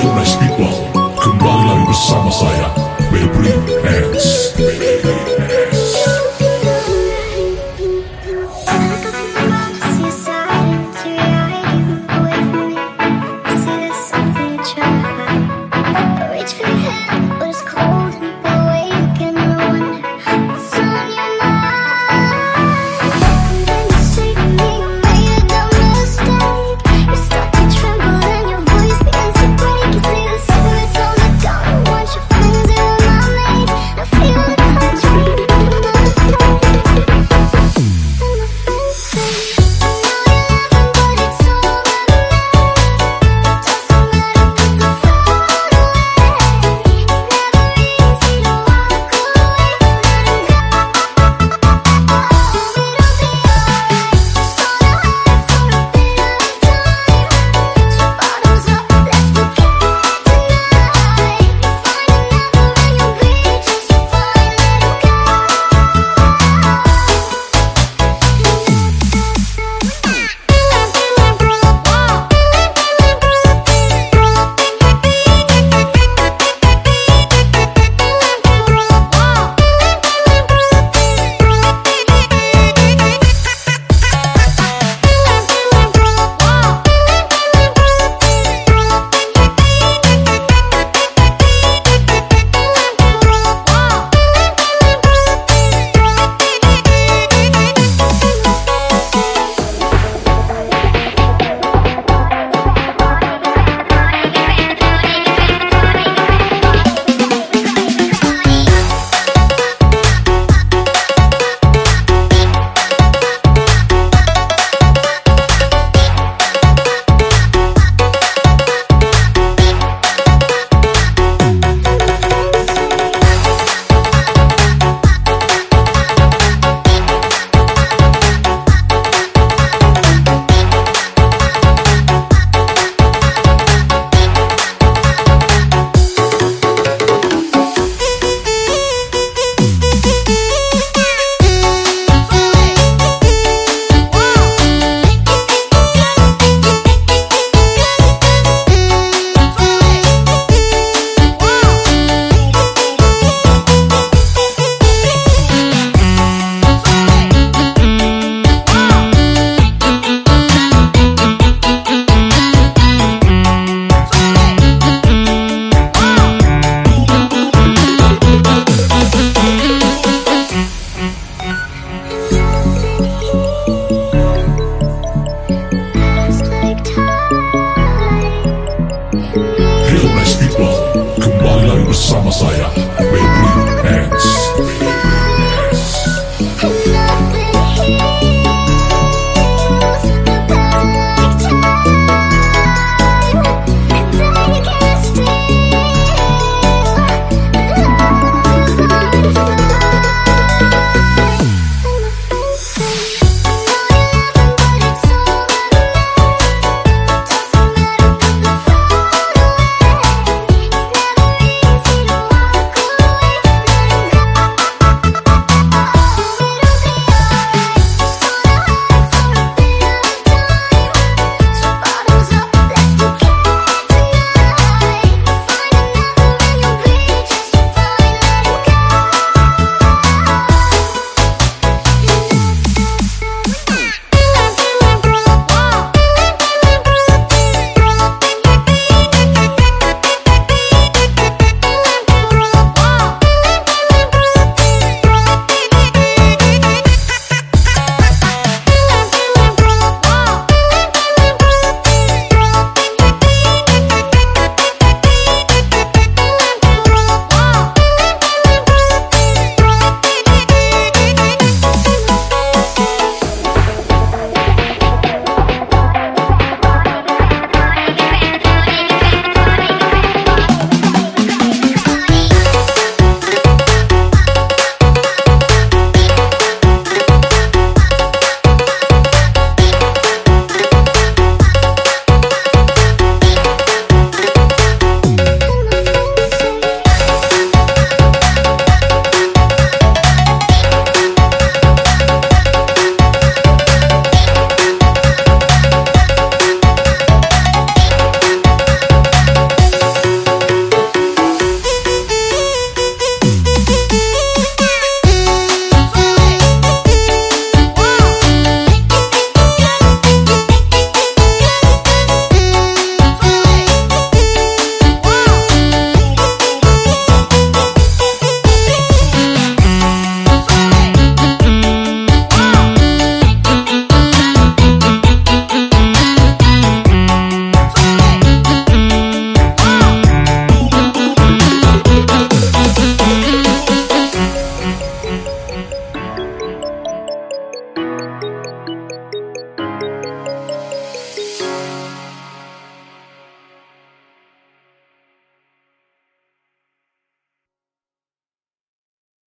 Nice People Kembali lagi bersama saya Baby X. bersama saya. Baby.